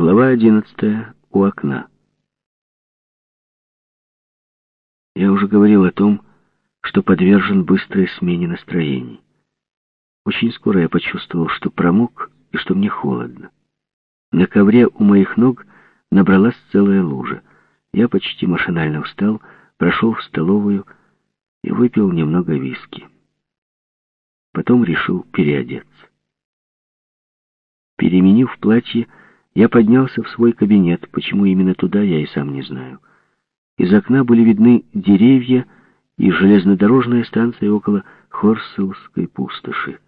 Глава одиннадцатая. У окна. Я уже говорил о том, что подвержен быстрой смене настроений. Очень скоро я почувствовал, что промок и что мне холодно. На ковре у моих ног набралась целая лужа. Я почти машинально встал, прошел в столовую и выпил немного виски. Потом решил переодеться. Переменив платье, я поднялся в свой кабинет. Почему именно туда, я и сам не знаю. Из окна были видны деревья и железнодорожная станция около Хорселской пустоши.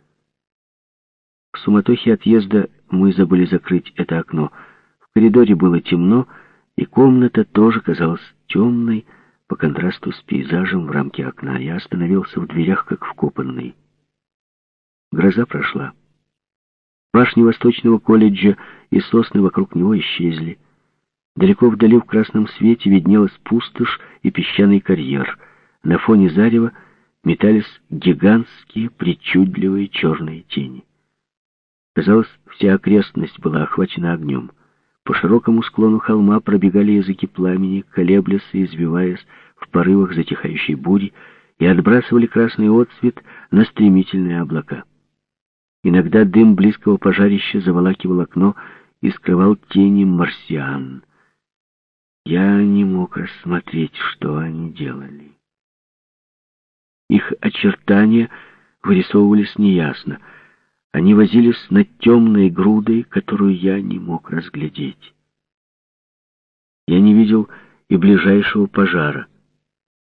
В суматохе отъезда мы забыли закрыть это окно. В коридоре было темно, и комната тоже казалась темной по контрасту с пейзажем в рамке окна. Я остановился в дверях, как вкопанный. Гроза прошла. Башни Восточного колледжа и сосны вокруг него исчезли. Далеко вдали в красном свете виднелась пустошь и песчаный карьер. На фоне зарева метались гигантские, причудливые черные тени. Казалось, вся окрестность была охвачена огнем. По широкому склону холма пробегали языки пламени, колеблясь и извиваясь в порывах затихающей бури, и отбрасывали красный отцвет на стремительные облака. Иногда дым близкого пожарища заволакивал окно и скрывал тени марсиан. Я не мог рассмотреть, что они делали. Их очертания вырисовывались неясно. Они возились над темной грудой, которую я не мог разглядеть. Я не видел и ближайшего пожара,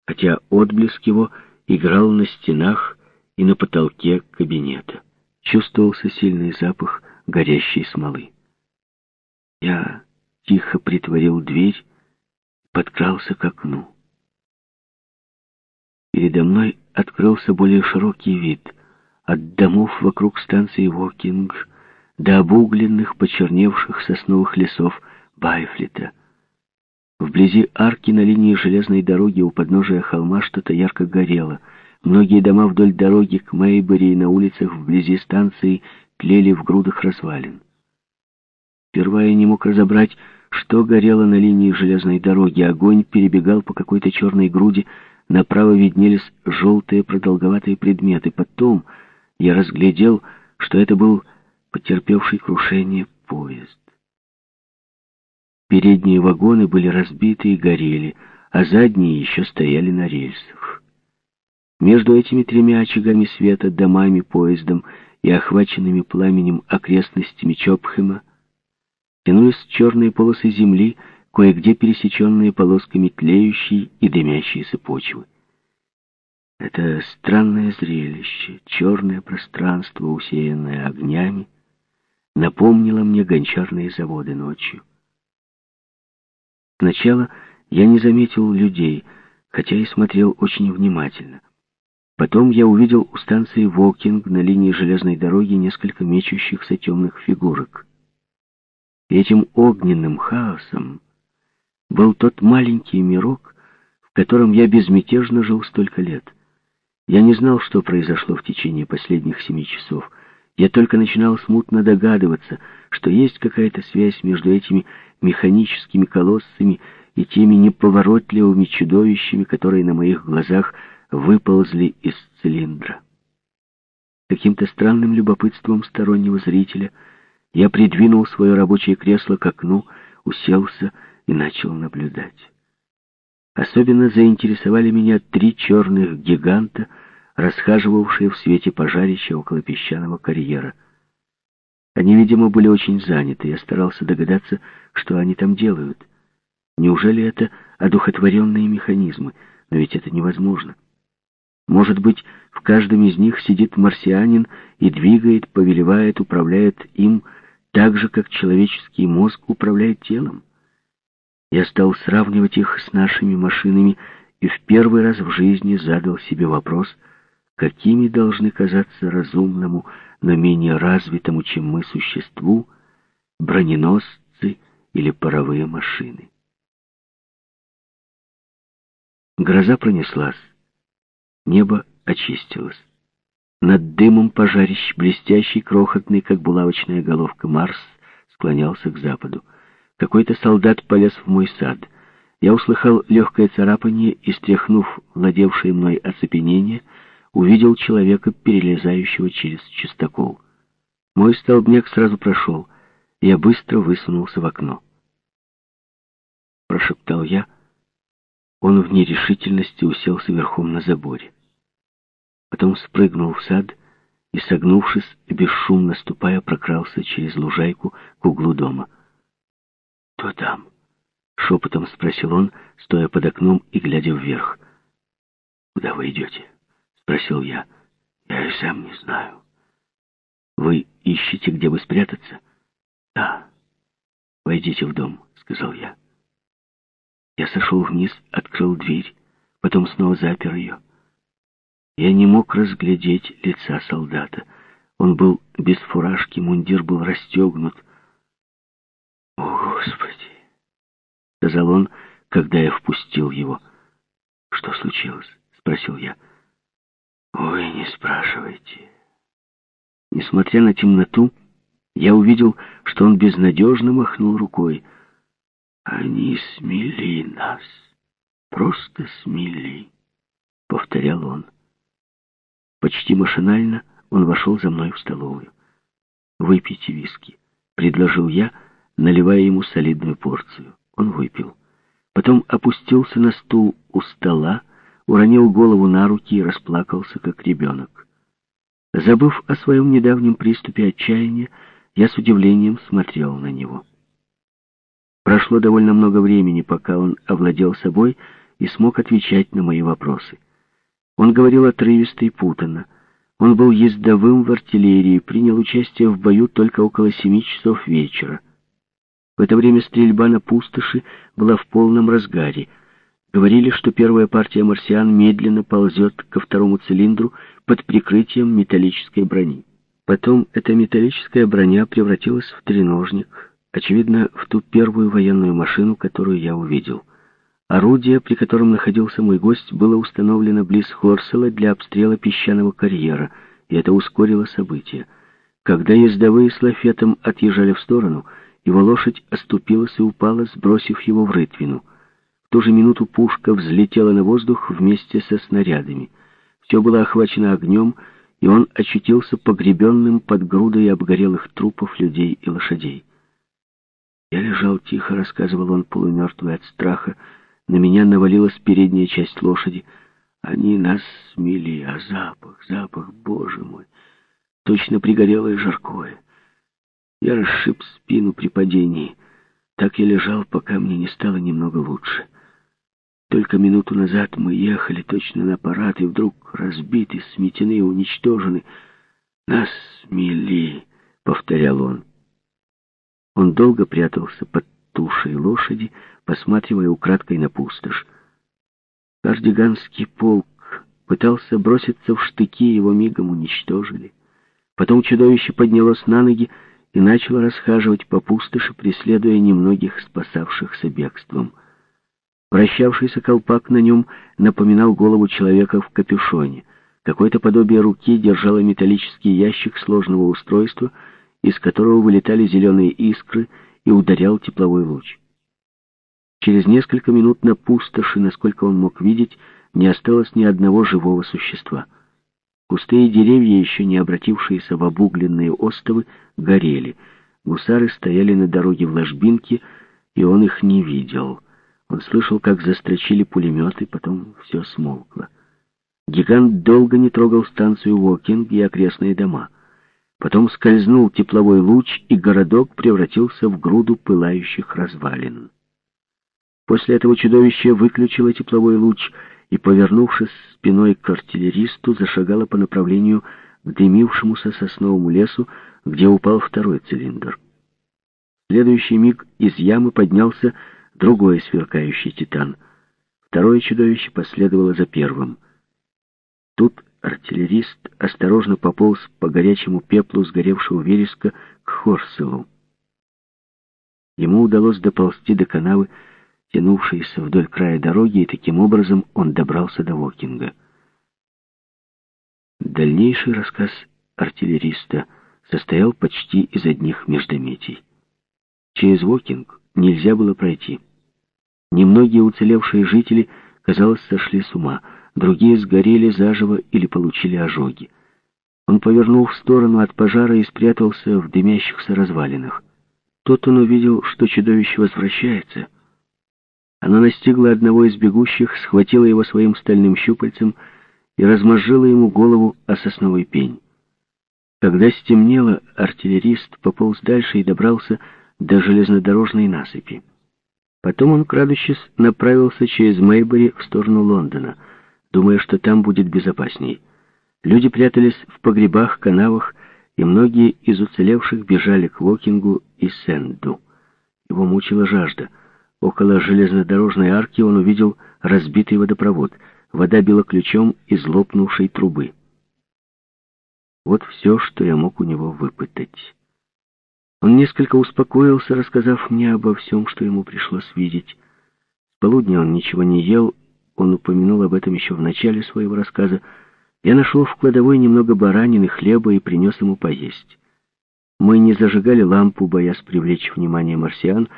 хотя отблеск его играл на стенах и на потолке кабинета чувствовался сильный запах горящей смолы. Я тихо притворил дверь, подкрался к окну. Передо мной открылся более широкий вид от домов вокруг станции Вокинг до обугленных, почерневших сосновых лесов Байфлита. Вблизи арки на линии железной дороги у подножия холма что-то ярко горело — Многие дома вдоль дороги к Мейбери и на улицах вблизи станции тлели в грудах развалин. Сперва я не мог разобрать, что горело на линии железной дороги. Огонь перебегал по какой-то черной груди, направо виднелись желтые продолговатые предметы. Потом я разглядел, что это был потерпевший крушение поезд. Передние вагоны были разбиты и горели, а задние еще стояли на рельсах. Между этими тремя очагами света, домами, поездом и охваченными пламенем окрестностями Чопхема тянулись черные полосы земли, кое-где пересеченные полосками тлеющей и дымящейся почвы. Это странное зрелище, черное пространство, усеянное огнями, напомнило мне гончарные заводы ночью. Сначала я не заметил людей, хотя и смотрел очень внимательно. Потом я увидел у станции Вокинг на линии железной дороги несколько мечущихся темных фигурок. И этим огненным хаосом был тот маленький мирок, в котором я безмятежно жил столько лет. Я не знал, что произошло в течение последних семи часов. Я только начинал смутно догадываться, что есть какая-то связь между этими механическими колоссами и теми неповоротливыми чудовищами, которые на моих глазах выползли из цилиндра. Каким-то странным любопытством стороннего зрителя я придвинул свое рабочее кресло к окну, уселся и начал наблюдать. Особенно заинтересовали меня три черных гиганта, расхаживавшие в свете пожарища около песчаного карьера. Они, видимо, были очень заняты. Я старался догадаться, что они там делают. Неужели это одухотворенные механизмы? Но ведь это невозможно. Может быть, в каждом из них сидит марсианин и двигает, повелевает, управляет им так же, как человеческий мозг управляет телом. Я стал сравнивать их с нашими машинами и в первый раз в жизни задал себе вопрос, какими должны казаться разумному, но менее развитому, чем мы, существу, броненосцы или паровые машины. Гроза пронеслась. Небо очистилось. Над дымом пожарищ, блестящий, крохотный, как булавочная головка, Марс склонялся к западу. Какой-то солдат полез в мой сад. Я услыхал легкое царапание и, стряхнув владевшее мной оцепенение, увидел человека, перелезающего через чистокол. Мой столбняк сразу прошел. Я быстро высунулся в окно. Прошептал я. Он в нерешительности уселся верхом на заборе. Потом спрыгнул в сад и, согнувшись, бесшумно ступая, прокрался через лужайку к углу дома. «Кто там?» — шепотом спросил он, стоя под окном и глядя вверх. «Куда вы идете?» — спросил я. «Я и сам не знаю». «Вы ищете, где бы спрятаться?» «Да». «Войдите в дом», — сказал я. Я сошел вниз, открыл дверь, потом снова запер ее. Я не мог разглядеть лица солдата. Он был без фуражки, мундир был расстегнут. «О, Господи!» — сказал он, когда я впустил его. «Что случилось?» — спросил я. «Ой, не спрашивайте». Несмотря на темноту, я увидел, что он безнадежно махнул рукой. «Они смели нас, просто смели», — повторял он. Почти машинально он вошел за мной в столовую. «Выпейте виски», — предложил я, наливая ему солидную порцию. Он выпил. Потом опустился на стул у стола, уронил голову на руки и расплакался, как ребенок. Забыв о своем недавнем приступе отчаяния, я с удивлением смотрел на него. Прошло довольно много времени, пока он овладел собой и смог отвечать на мои вопросы. Он говорил отрывисто и путанно. Он был ездовым в артиллерии, принял участие в бою только около семи часов вечера. В это время стрельба на пустоши была в полном разгаре. Говорили, что первая партия марсиан медленно ползет ко второму цилиндру под прикрытием металлической брони. Потом эта металлическая броня превратилась в треножник, очевидно, в ту первую военную машину, которую я увидел. Орудие, при котором находился мой гость, было установлено близ Хорсела для обстрела песчаного карьера, и это ускорило события. Когда ездовые с лафетом отъезжали в сторону, его лошадь оступилась и упала, сбросив его в рытвину. В ту же минуту пушка взлетела на воздух вместе со снарядами. Все было охвачено огнем, и он очутился погребенным под грудой обгорелых трупов людей и лошадей. Я лежал тихо, рассказывал он, полумертвый от страха, на меня навалилась передняя часть лошади. Они нас смели, а запах, запах, боже мой, точно пригорелое жаркое. Я расшиб спину при падении. Так я лежал, пока мне не стало немного лучше. Только минуту назад мы ехали точно на парад, и вдруг разбиты, сметены уничтожены. Нас смели, — повторял он. Он долго прятался под тушей лошади, посматривая украдкой на пустошь. Кардиганский полк пытался броситься в штыки, его мигом уничтожили. Потом чудовище поднялось на ноги и начало расхаживать по пустоши, преследуя немногих спасавшихся бегством. Вращавшийся колпак на нем напоминал голову человека в капюшоне. Какое-то подобие руки держало металлический ящик сложного устройства, из которого вылетали зеленые искры и ударял тепловой луч. Через несколько минут на пустоши, насколько он мог видеть, не осталось ни одного живого существа. Кусты и деревья, еще не обратившиеся в обугленные остовы, горели. Гусары стояли на дороге в ложбинке, и он их не видел. Он слышал, как застрочили пулеметы, потом все смолкло. Гигант долго не трогал станцию Уокинг и окрестные дома. Потом скользнул тепловой луч, и городок превратился в груду пылающих развалин. После этого чудовище выключило тепловой луч и, повернувшись спиной к артиллеристу, зашагало по направлению к дымившемуся сосновому лесу, где упал второй цилиндр. В следующий миг из ямы поднялся другой сверкающий титан. Второе чудовище последовало за первым. Тут артиллерист осторожно пополз по горячему пеплу сгоревшего вереска к Хорселу. Ему удалось доползти до канавы, тянувшейся вдоль края дороги, и таким образом он добрался до Вокинга. Дальнейший рассказ артиллериста состоял почти из одних междометий. Через Вокинг нельзя было пройти. Немногие уцелевшие жители, казалось, сошли с ума, другие сгорели заживо или получили ожоги. Он повернул в сторону от пожара и спрятался в дымящихся развалинах. Тут он увидел, что чудовище возвращается. Оно настигло одного из бегущих, схватило его своим стальным щупальцем и размозжило ему голову о сосновый пень. Когда стемнело, артиллерист пополз дальше и добрался до железнодорожной насыпи. Потом он, крадучись, направился через Мейбори в сторону Лондона, думая, что там будет безопасней. Люди прятались в погребах, канавах, и многие из уцелевших бежали к Вокингу и Сенду. Его мучила жажда. Около железнодорожной арки он увидел разбитый водопровод. Вода била ключом из лопнувшей трубы. Вот все, что я мог у него выпытать. Он несколько успокоился, рассказав мне обо всем, что ему пришлось видеть. С полудня он ничего не ел, он упомянул об этом еще в начале своего рассказа. Я нашел в кладовой немного баранины, хлеба и принес ему поесть. Мы не зажигали лампу, боясь привлечь внимание марсиан,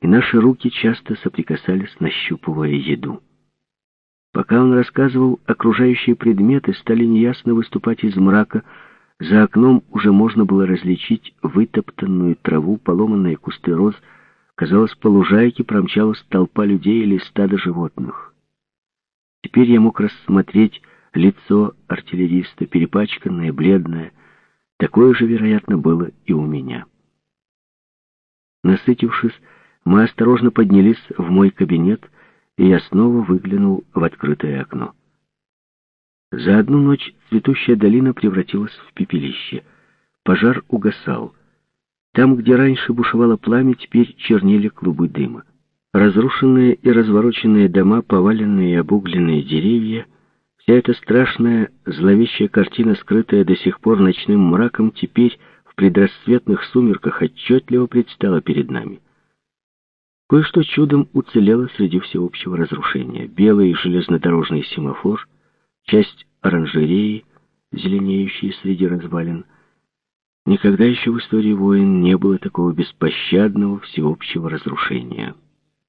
и наши руки часто соприкасались, нащупывая еду. Пока он рассказывал, окружающие предметы стали неясно выступать из мрака, за окном уже можно было различить вытоптанную траву, поломанные кусты роз. Казалось, по лужайке промчалась толпа людей или стадо животных. Теперь я мог рассмотреть лицо артиллериста, перепачканное, бледное. Такое же, вероятно, было и у меня. Насытившись, мы осторожно поднялись в мой кабинет, и я снова выглянул в открытое окно. За одну ночь цветущая долина превратилась в пепелище. Пожар угасал. Там, где раньше бушевало пламя, теперь чернели клубы дыма. Разрушенные и развороченные дома, поваленные и обугленные деревья, вся эта страшная, зловещая картина, скрытая до сих пор ночным мраком, теперь в предрассветных сумерках отчетливо предстала перед нами. Кое-что чудом уцелело среди всеобщего разрушения. Белый железнодорожный семафор — часть оранжереи, зеленеющей среди развалин. Никогда еще в истории войн не было такого беспощадного всеобщего разрушения.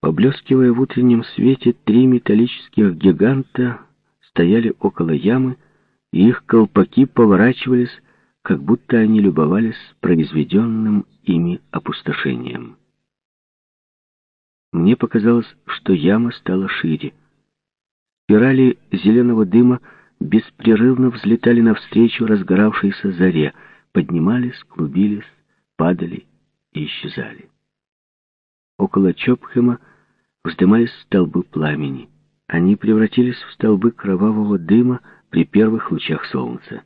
Поблескивая в утреннем свете, три металлических гиганта стояли около ямы, и их колпаки поворачивались, как будто они любовались произведенным ими опустошением. Мне показалось, что яма стала шире. Спирали зеленого дыма беспрерывно взлетали навстречу разгоравшейся заре, поднимались, клубились, падали и исчезали. Около Чопхема вздымались столбы пламени. Они превратились в столбы кровавого дыма при первых лучах солнца.